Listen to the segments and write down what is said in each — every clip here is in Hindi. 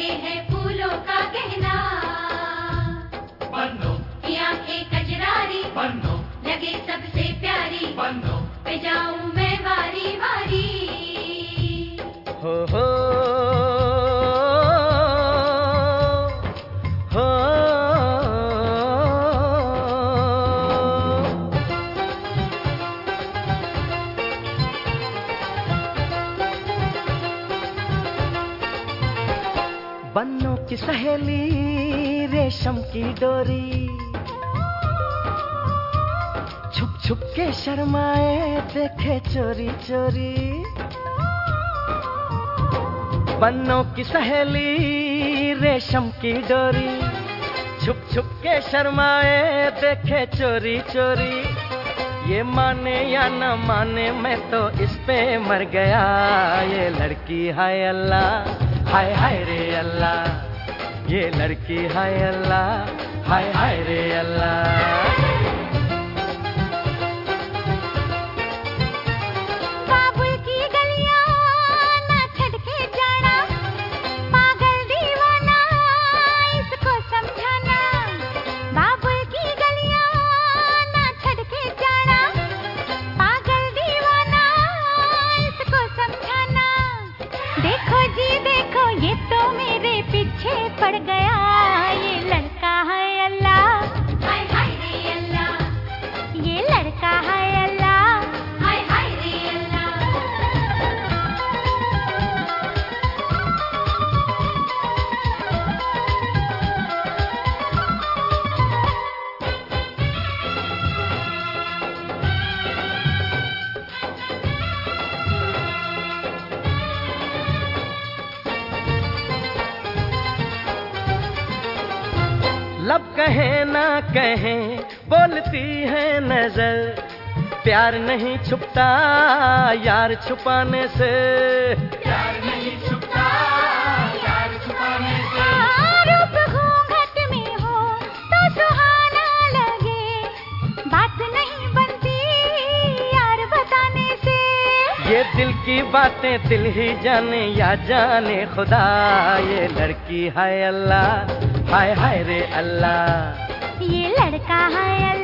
लगे हैं बन्नों की सहेली, रेशम की डोरी। छुप छुप के शर्माए, देखे चोरी चोरी। बन्नों की सहेली, रेशम की डोरी। छुप छुप के शर्माए, देखे चोरी चोरी। ये माने या न माने, मैं तो इस पे मर गया, ये लड़की हाय अल्लाह। हाय हाय रे अल्लाह ये लड़की हाय अल्लाह हाय हाय रे अल्लाह। पीछे पड़ गया लब कहे ना कहे बोलती है नज़र। प्यार नहीं छुपता यार छुपाने से। प्यार नहीं छुपता यार छुपाने से। रूप घूंघट में हो तो सुहाना लगे। बात नहीं बनती यार बताने से। ये दिल की बातें दिल ही जाने या जाने खुदा ये लड़की हाय अल्लाह। हाय हाय रे अल्लाह। ये लड़का है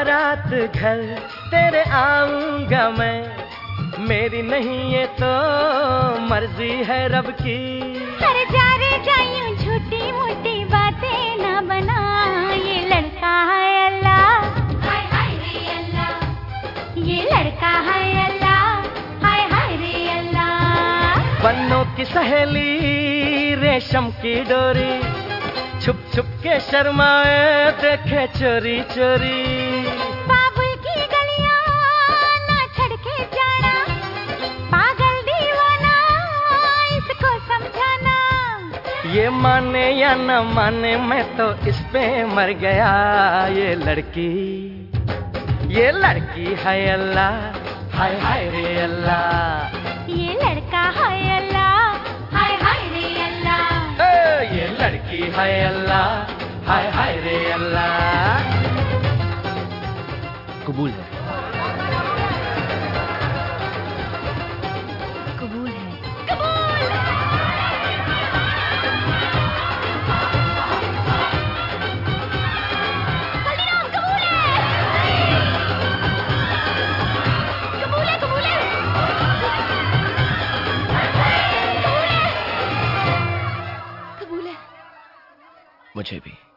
बारात घर तेरे आऊँगा मैं। मेरी नहीं ये तो मर्ज़ी है रब की। कर जा रे जायूं झूठी मूठी बातें ना बना ये लड़का है अल्लाह। हाय हाय रे अल्लाह। ये लड़का है अल्लाह। हाय हाय रे अल्लाह। बन्नों की सहेली रेशम की डोरी। छुप छुप के शर्माए देखे चोरी चोरी। ये माने या न माने मैं तो इस पे मर गया। ये लड़की ये लड़की है अल्लाह हाय हाय रे अल्लाह। ये लड़का है अल्लाह हाय हाय रे अल्लाह। ये लड़की है अल्लाह हाय हाय रे अल्लाह। कबूल है। मुझे भी।